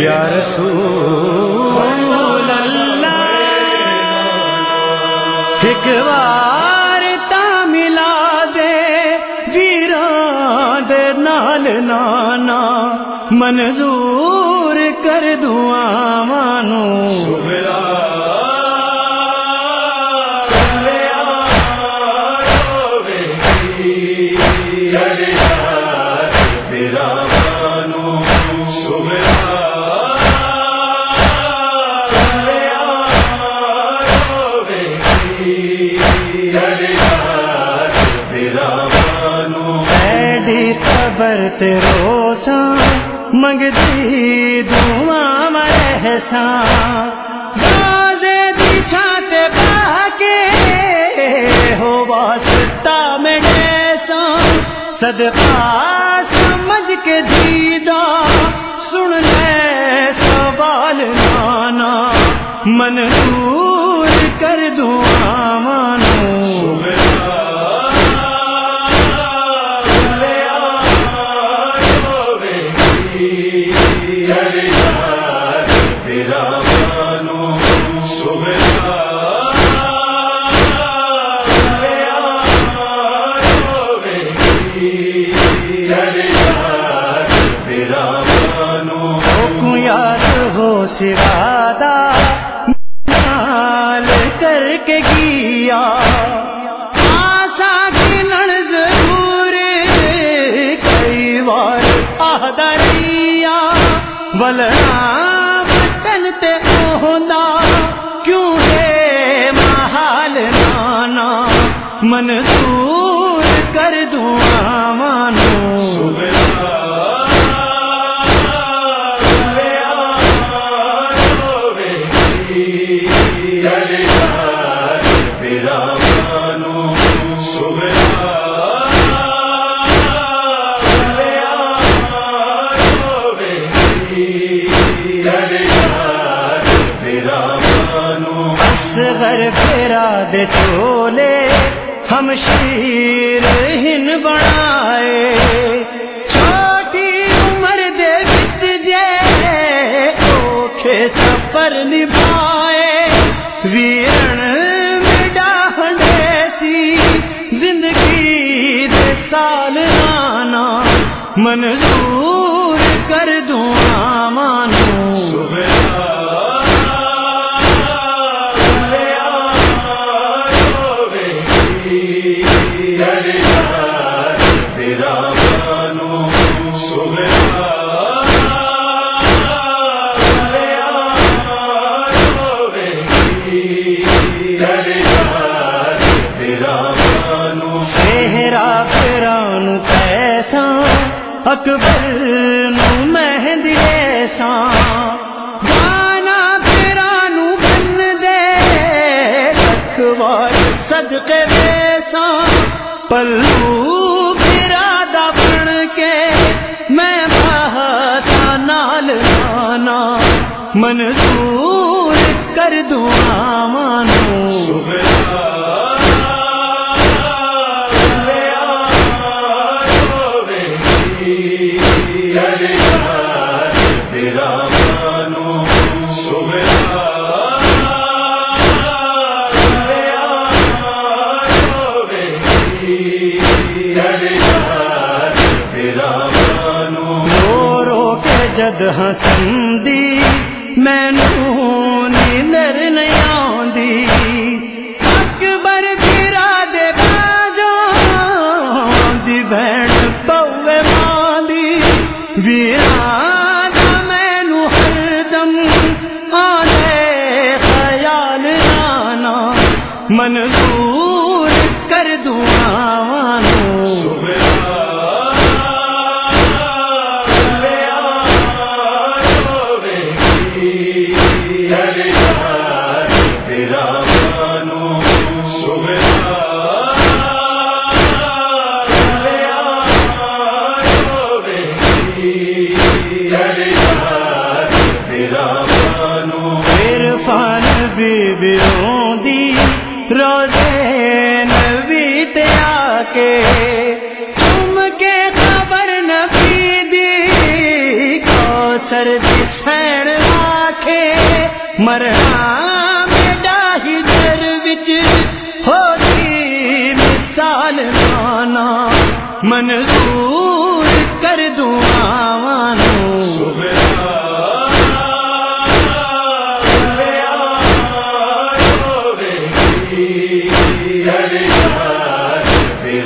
یا رسول اللہ۔ ایک بار تا ملا دے ویران دے نال نانا منظور کر دعا مانو ایڈی خبر تے روساں منگتی دعا مرحساں بازے پیچھا باکے ہو واسطہ میں نیساں۔ صدقہ سمجھ کے دیدہ سن لے سوال نانا منظور کر دعا مانو ہو سرادا نال کر کے گیا۔ آسا کی بلنا وطن تے ہونا کیوں ہے محال نانا؟ منظور کر دعا مانو اصغر پھیرا دے چولے ہم شیر ہن بنائے۔ چھوٹی عمر دے وچ جے اوکھے سفر نبھائے۔ ویرن مڈا ہنڈے سی زندگی دے سال نانا منظور کر دعا مانو اکبر نو مہندی ایسا گانا فرانو بن دے، رکھوار صدقے ویسا پلو پھرا بن کے میں بہتا نال نانا منظور کر دعا جد ہسندی میں نر نہیں آندی۔ منظور کر دعا مانو بی بیوں روزے نبی تے آکے تم کے خبر نبی دی کوسر دی سین آکھے مرنا میڈا در وچ ہوتی جی مثال نانا منظور